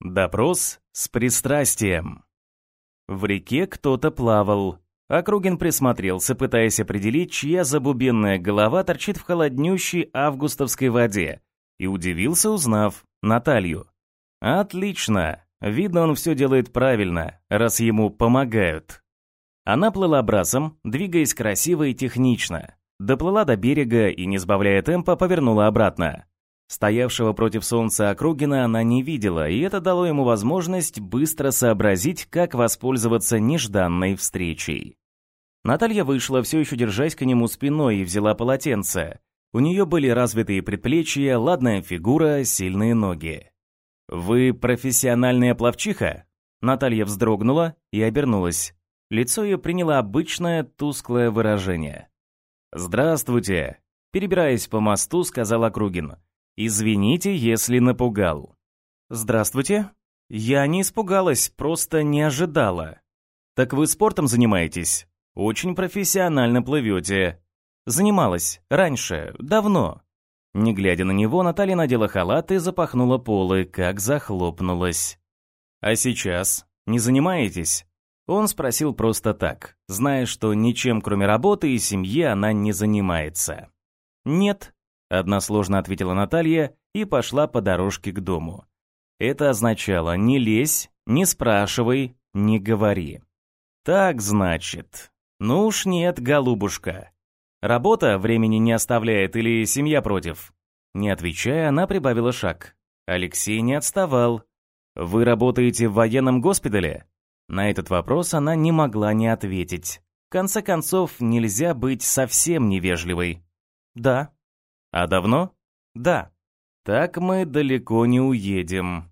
Допрос с пристрастием. В реке кто-то плавал. Округин присмотрелся, пытаясь определить, чья забубенная голова торчит в холоднющей августовской воде, и удивился, узнав Наталью. Отлично. Видно, он все делает правильно, раз ему помогают. Она плыла брасом, двигаясь красиво и технично. Доплыла до берега и, не сбавляя темпа, повернула обратно. Стоявшего против солнца Округина она не видела, и это дало ему возможность быстро сообразить, как воспользоваться нежданной встречей. Наталья вышла, все еще держась к нему спиной, и взяла полотенце. У нее были развитые предплечья, ладная фигура, сильные ноги. «Вы профессиональная пловчиха?» Наталья вздрогнула и обернулась. Лицо ее приняло обычное тусклое выражение. «Здравствуйте!» Перебираясь по мосту, сказал Округин. Извините, если напугал. Здравствуйте. Я не испугалась, просто не ожидала. Так вы спортом занимаетесь? Очень профессионально плывете. Занималась. Раньше. Давно. Не глядя на него, Наталья надела халат и запахнула полы, как захлопнулась. «А сейчас? Не занимаетесь?» Он спросил просто так, зная, что ничем кроме работы и семьи она не занимается. «Нет», Односложно ответила Наталья и пошла по дорожке к дому. Это означало «не лезь, не спрашивай, не говори». Так значит. Ну уж нет, голубушка. Работа времени не оставляет или семья против? Не отвечая, она прибавила шаг. Алексей не отставал. Вы работаете в военном госпитале? На этот вопрос она не могла не ответить. В конце концов, нельзя быть совсем невежливой. Да. А давно? Да. Так мы далеко не уедем.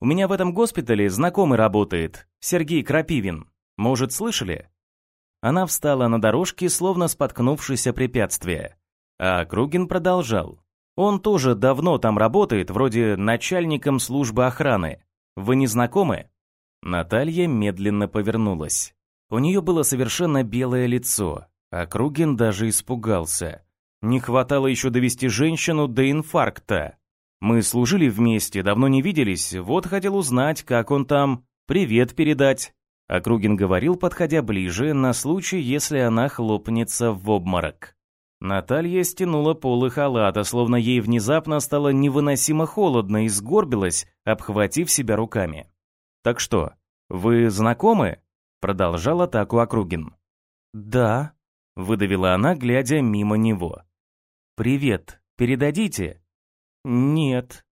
У меня в этом госпитале знакомый работает, Сергей Крапивин. Может, слышали? Она встала на дорожке, словно споткнувшись о препятствие. А Кругин продолжал. Он тоже давно там работает, вроде начальником службы охраны. Вы не знакомы? Наталья медленно повернулась. У нее было совершенно белое лицо, а Кругин даже испугался. Не хватало еще довести женщину до инфаркта. Мы служили вместе, давно не виделись, вот хотел узнать, как он там, привет передать. Округин говорил, подходя ближе, на случай, если она хлопнется в обморок. Наталья стянула полы халата, словно ей внезапно стало невыносимо холодно и сгорбилась, обхватив себя руками. «Так что, вы знакомы?» — продолжал атаку Округин. «Да», — выдавила она, глядя мимо него. «Привет, передадите?» «Нет».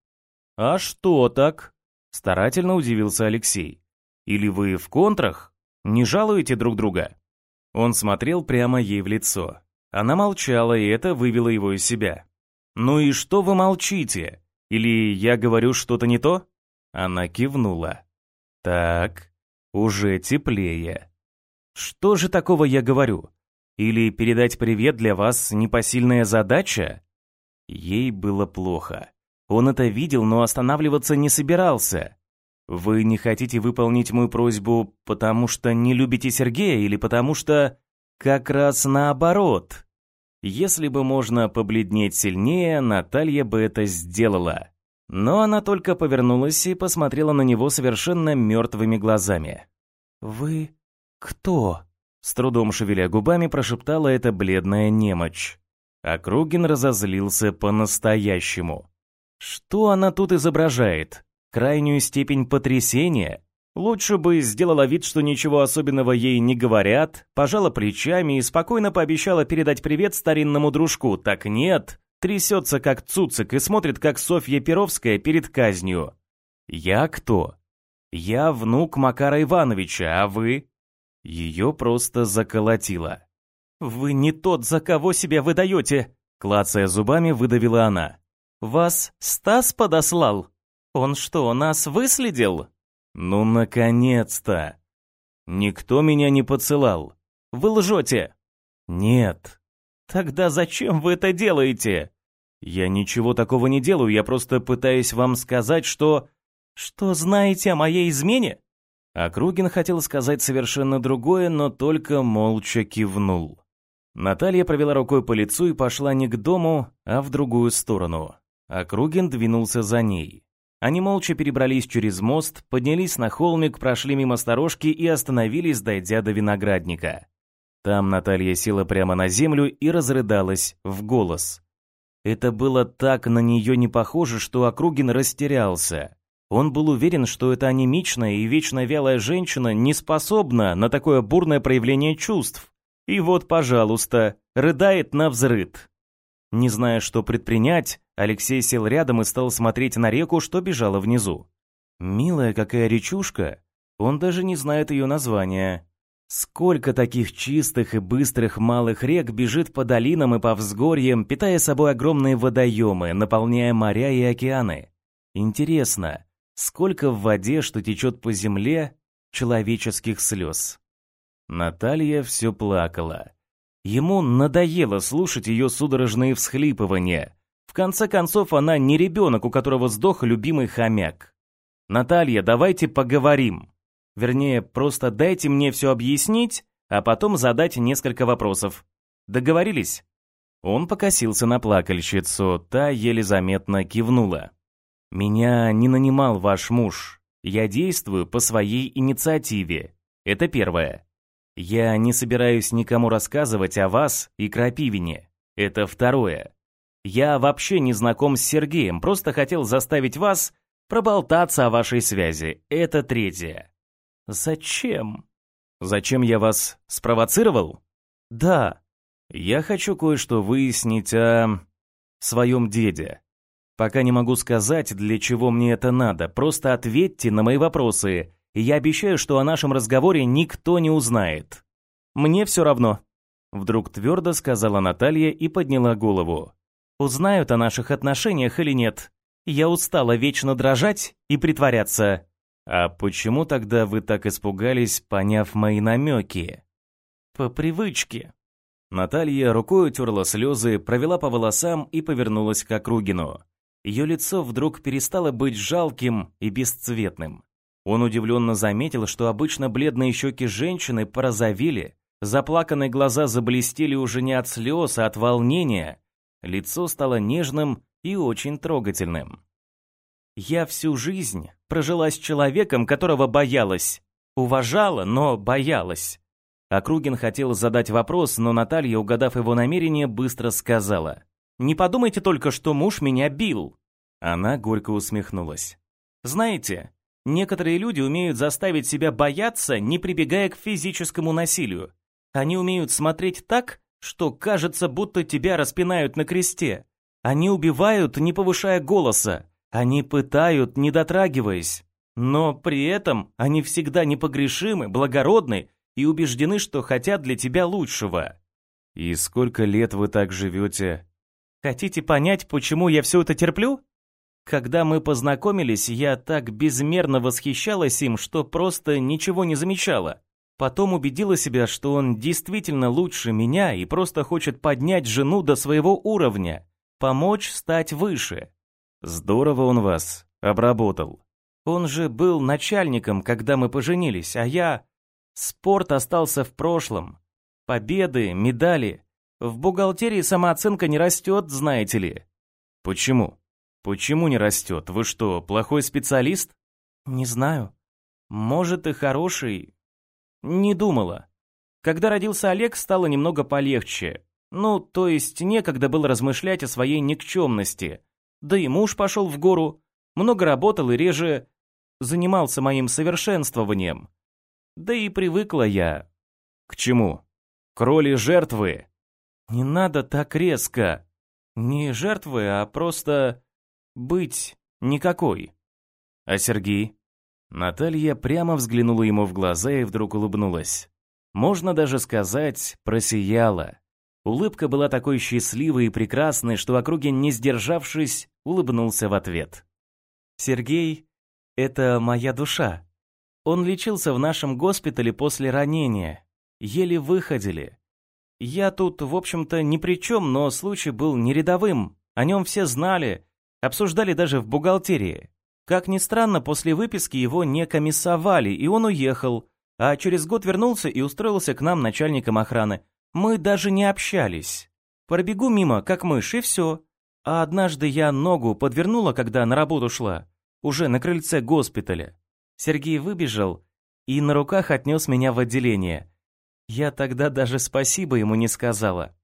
«А что так?» Старательно удивился Алексей. «Или вы в контрах? Не жалуете друг друга?» Он смотрел прямо ей в лицо. Она молчала, и это вывело его из себя. «Ну и что вы молчите? Или я говорю что-то не то?» Она кивнула. «Так, уже теплее. Что же такого я говорю? Или передать привет для вас непосильная задача? Ей было плохо. Он это видел, но останавливаться не собирался. Вы не хотите выполнить мою просьбу, потому что не любите Сергея или потому что как раз наоборот? Если бы можно побледнеть сильнее, Наталья бы это сделала. Но она только повернулась и посмотрела на него совершенно мертвыми глазами. «Вы кто?» С трудом шевеля губами прошептала эта бледная немочь. Округин разозлился по-настоящему. Что она тут изображает? Крайнюю степень потрясения? Лучше бы сделала вид, что ничего особенного ей не говорят, пожала плечами и спокойно пообещала передать привет старинному дружку. Так нет, трясется как цуцик и смотрит, как Софья Перовская перед казнью. «Я кто?» «Я внук Макара Ивановича, а вы?» Ее просто заколотило. «Вы не тот, за кого себя выдаете!» Клацая зубами, выдавила она. «Вас Стас подослал? Он что, нас выследил?» «Ну, наконец-то!» «Никто меня не поцелал. Вы лжете!» «Нет». «Тогда зачем вы это делаете?» «Я ничего такого не делаю, я просто пытаюсь вам сказать, что...» «Что знаете о моей измене?» Округин хотел сказать совершенно другое, но только молча кивнул. Наталья провела рукой по лицу и пошла не к дому, а в другую сторону. Округин двинулся за ней. Они молча перебрались через мост, поднялись на холмик, прошли мимо сторожки и остановились, дойдя до виноградника. Там Наталья села прямо на землю и разрыдалась в голос. Это было так на нее не похоже, что Округин растерялся. Он был уверен, что эта анемичная и вечно вялая женщина не способна на такое бурное проявление чувств. И вот, пожалуйста, рыдает на взрыд. Не зная, что предпринять, Алексей сел рядом и стал смотреть на реку, что бежала внизу. Милая какая речушка, он даже не знает ее названия. Сколько таких чистых и быстрых малых рек бежит по долинам и по взгорьям, питая собой огромные водоемы, наполняя моря и океаны. Интересно, сколько в воде, что течет по земле, человеческих слез? Наталья все плакала. Ему надоело слушать ее судорожные всхлипывания. В конце концов, она не ребенок, у которого сдох любимый хомяк. «Наталья, давайте поговорим», Вернее, просто дайте мне все объяснить, а потом задать несколько вопросов. Договорились?» Он покосился на плакальщицу, та еле заметно кивнула. «Меня не нанимал ваш муж. Я действую по своей инициативе. Это первое. Я не собираюсь никому рассказывать о вас и Крапивине. Это второе. Я вообще не знаком с Сергеем, просто хотел заставить вас проболтаться о вашей связи. Это третье. «Зачем?» «Зачем я вас спровоцировал?» «Да. Я хочу кое-что выяснить о... своем деде. Пока не могу сказать, для чего мне это надо. Просто ответьте на мои вопросы, и я обещаю, что о нашем разговоре никто не узнает. Мне все равно». Вдруг твердо сказала Наталья и подняла голову. «Узнают о наших отношениях или нет? Я устала вечно дрожать и притворяться. «А почему тогда вы так испугались, поняв мои намеки?» «По привычке». Наталья рукой утерла слезы, провела по волосам и повернулась к Округину. Ее лицо вдруг перестало быть жалким и бесцветным. Он удивленно заметил, что обычно бледные щеки женщины порозовели, заплаканные глаза заблестели уже не от слез, а от волнения. Лицо стало нежным и очень трогательным. Я всю жизнь прожила с человеком, которого боялась. Уважала, но боялась. Округин хотел задать вопрос, но Наталья, угадав его намерение, быстро сказала. «Не подумайте только, что муж меня бил». Она горько усмехнулась. «Знаете, некоторые люди умеют заставить себя бояться, не прибегая к физическому насилию. Они умеют смотреть так, что кажется, будто тебя распинают на кресте. Они убивают, не повышая голоса. Они пытают, не дотрагиваясь, но при этом они всегда непогрешимы, благородны и убеждены, что хотят для тебя лучшего. И сколько лет вы так живете? Хотите понять, почему я все это терплю? Когда мы познакомились, я так безмерно восхищалась им, что просто ничего не замечала. Потом убедила себя, что он действительно лучше меня и просто хочет поднять жену до своего уровня, помочь стать выше. Здорово он вас обработал. Он же был начальником, когда мы поженились, а я... Спорт остался в прошлом. Победы, медали. В бухгалтерии самооценка не растет, знаете ли. Почему? Почему не растет? Вы что, плохой специалист? Не знаю. Может и хороший. Не думала. Когда родился Олег, стало немного полегче. Ну, то есть некогда было размышлять о своей никчемности. Да и муж пошел в гору, много работал и реже занимался моим совершенствованием. Да и привыкла я. К чему? К роли жертвы? Не надо так резко. Не жертвы, а просто быть никакой. А Сергей? Наталья прямо взглянула ему в глаза и вдруг улыбнулась. Можно даже сказать, просияла. Улыбка была такой счастливой и прекрасной, что Округин, не сдержавшись, улыбнулся в ответ. «Сергей — это моя душа. Он лечился в нашем госпитале после ранения. Еле выходили. Я тут, в общем-то, ни при чем, но случай был не рядовым. О нем все знали, обсуждали даже в бухгалтерии. Как ни странно, после выписки его не комиссовали, и он уехал, а через год вернулся и устроился к нам начальником охраны. Мы даже не общались. Пробегу мимо, как мышь, и все. А однажды я ногу подвернула, когда на работу шла. уже на крыльце госпиталя. Сергей выбежал и на руках отнес меня в отделение. Я тогда даже спасибо ему не сказала.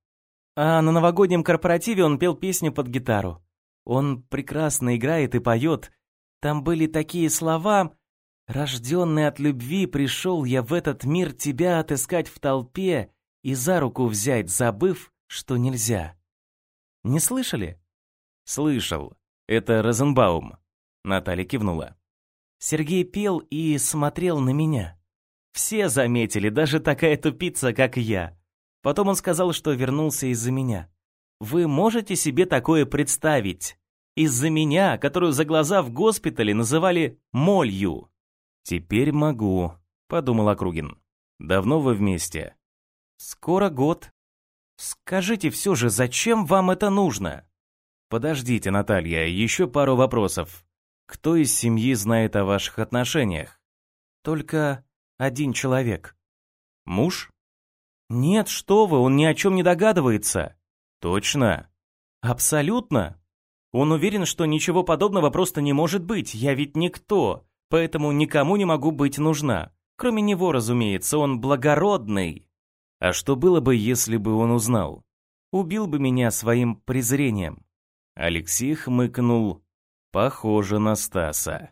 А на новогоднем корпоративе он пел песню под гитару. Он прекрасно играет и поет. Там были такие слова «Рожденный от любви пришел я в этот мир тебя отыскать в толпе и за руку взять, забыв, что нельзя». Не слышали? Слышал. Это Розенбаум. Наталья кивнула. Сергей пел и смотрел на меня. Все заметили, даже такая тупица, как я. Потом он сказал, что вернулся из-за меня. Вы можете себе такое представить? Из-за меня, которую за глаза в госпитале называли молью. «Теперь могу», — подумал Округин. «Давно вы вместе?» «Скоро год». «Скажите все же, зачем вам это нужно?» «Подождите, Наталья, еще пару вопросов. Кто из семьи знает о ваших отношениях?» «Только один человек». «Муж?» «Нет, что вы, он ни о чем не догадывается». «Точно?» «Абсолютно. Он уверен, что ничего подобного просто не может быть, я ведь никто поэтому никому не могу быть нужна. Кроме него, разумеется, он благородный. А что было бы, если бы он узнал? Убил бы меня своим презрением. Алексей хмыкнул. Похоже на Стаса.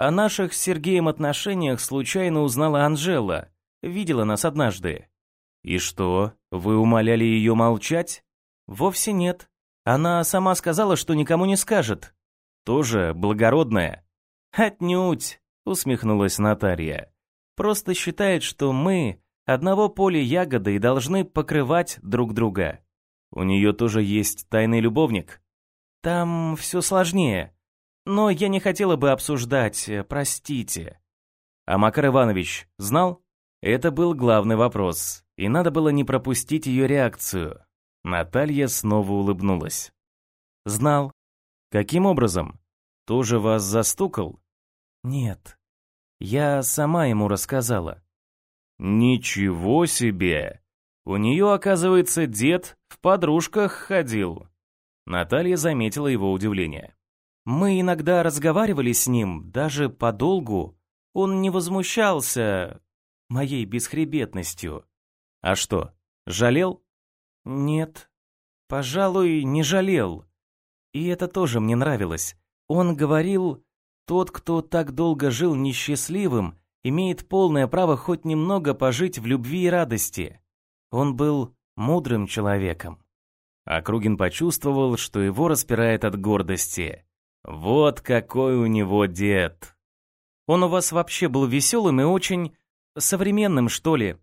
О наших с Сергеем отношениях случайно узнала Анжела. Видела нас однажды. И что, вы умоляли ее молчать? Вовсе нет. Она сама сказала, что никому не скажет. Тоже благородная. «Отнюдь», — усмехнулась Наталья. «Просто считает, что мы одного поля ягоды и должны покрывать друг друга. У нее тоже есть тайный любовник. Там все сложнее. Но я не хотела бы обсуждать, простите». А Макар Иванович знал? Это был главный вопрос, и надо было не пропустить ее реакцию. Наталья снова улыбнулась. «Знал. Каким образом? Тоже вас застукал? Нет. Я сама ему рассказала. Ничего себе! У нее, оказывается, дед в подружках ходил. Наталья заметила его удивление. Мы иногда разговаривали с ним, даже подолгу. Он не возмущался моей бесхребетностью. А что, жалел? Нет, пожалуй, не жалел. И это тоже мне нравилось. Он говорил, тот, кто так долго жил несчастливым, имеет полное право хоть немного пожить в любви и радости. Он был мудрым человеком. Округин почувствовал, что его распирает от гордости. Вот какой у него дед. Он у вас вообще был веселым и очень современным, что ли.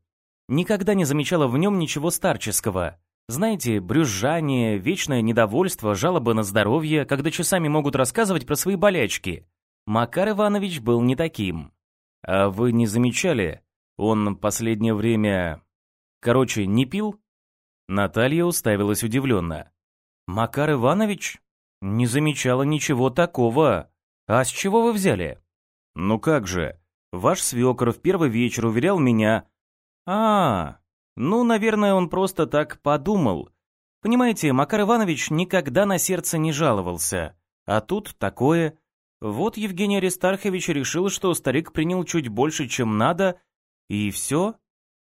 Никогда не замечала в нем ничего старческого. Знаете, брюзжание, вечное недовольство, жалобы на здоровье, когда часами могут рассказывать про свои болячки. Макар Иванович был не таким. А вы не замечали, он последнее время... Короче, не пил? Наталья уставилась удивленно. Макар Иванович? Не замечала ничего такого. А с чего вы взяли? Ну как же, ваш свекор в первый вечер уверял меня... А, ну, наверное, он просто так подумал. Понимаете, Макар Иванович никогда на сердце не жаловался. А тут такое... Вот Евгений Аристархович решил, что старик принял чуть больше, чем надо, и все?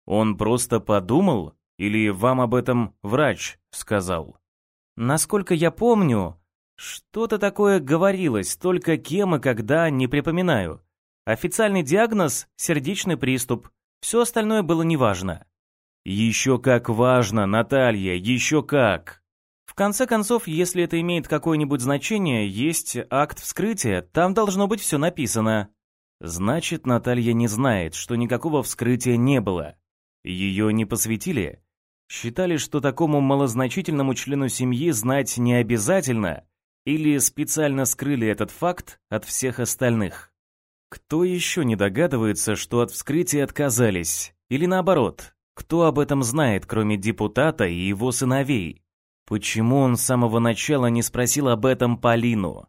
Он просто подумал? Или вам об этом врач сказал? Насколько я помню, что-то такое говорилось, только кем и когда не припоминаю. Официальный диагноз – сердечный приступ. Все остальное было неважно. Еще как важно, Наталья, еще как. В конце концов, если это имеет какое-нибудь значение, есть акт вскрытия, там должно быть все написано. Значит, Наталья не знает, что никакого вскрытия не было. Ее не посвятили? Считали, что такому малозначительному члену семьи знать не обязательно? Или специально скрыли этот факт от всех остальных? Кто еще не догадывается, что от вскрытия отказались? Или наоборот, кто об этом знает, кроме депутата и его сыновей? Почему он с самого начала не спросил об этом Полину?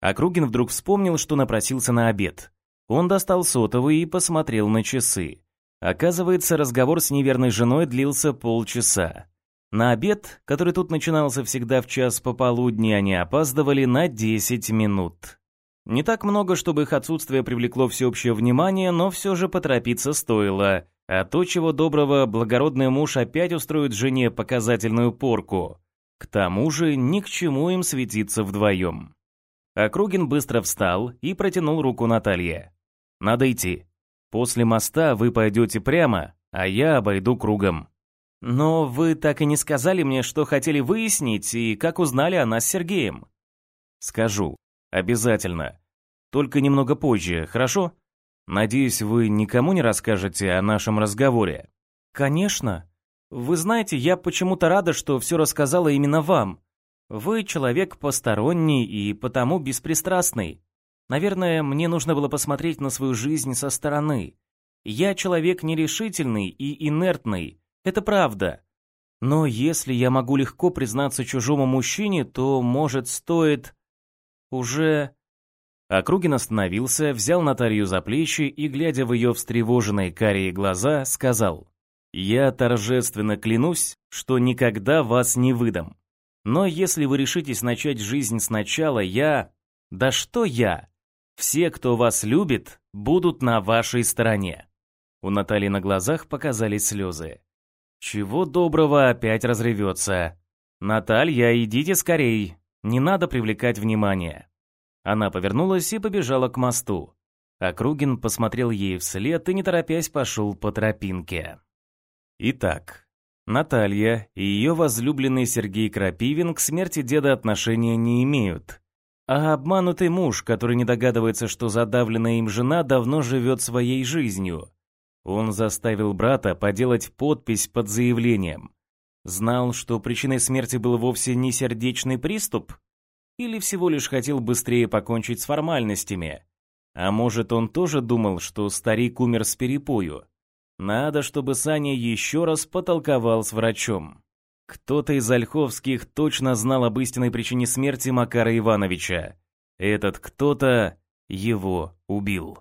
Округин вдруг вспомнил, что напросился на обед. Он достал сотовый и посмотрел на часы. Оказывается, разговор с неверной женой длился полчаса. На обед, который тут начинался всегда в час пополудни, они опаздывали на 10 минут. Не так много, чтобы их отсутствие привлекло всеобщее внимание, но все же поторопиться стоило. А то, чего доброго, благородный муж опять устроит жене показательную порку. К тому же ни к чему им светиться вдвоем. Округин быстро встал и протянул руку Наталье. «Надо идти. После моста вы пойдете прямо, а я обойду кругом». «Но вы так и не сказали мне, что хотели выяснить и как узнали о нас с Сергеем». «Скажу. Обязательно. Только немного позже, хорошо? Надеюсь, вы никому не расскажете о нашем разговоре. Конечно. Вы знаете, я почему-то рада, что все рассказала именно вам. Вы человек посторонний и потому беспристрастный. Наверное, мне нужно было посмотреть на свою жизнь со стороны. Я человек нерешительный и инертный. Это правда. Но если я могу легко признаться чужому мужчине, то, может, стоит уже Округин остановился, взял Наталью за плечи и, глядя в ее встревоженные карие глаза, сказал, «Я торжественно клянусь, что никогда вас не выдам. Но если вы решитесь начать жизнь сначала, я... Да что я? Все, кто вас любит, будут на вашей стороне». У Натальи на глазах показались слезы. «Чего доброго опять разревется. Наталья, идите скорей, не надо привлекать внимание». Она повернулась и побежала к мосту. Округин посмотрел ей вслед и, не торопясь, пошел по тропинке. Итак, Наталья и ее возлюбленный Сергей Крапивин к смерти деда отношения не имеют. А обманутый муж, который не догадывается, что задавленная им жена давно живет своей жизнью. Он заставил брата поделать подпись под заявлением. Знал, что причиной смерти был вовсе не сердечный приступ, или всего лишь хотел быстрее покончить с формальностями? А может, он тоже думал, что старик умер с перепою? Надо, чтобы Саня еще раз потолковал с врачом. Кто-то из Ольховских точно знал об истинной причине смерти Макара Ивановича. Этот кто-то его убил.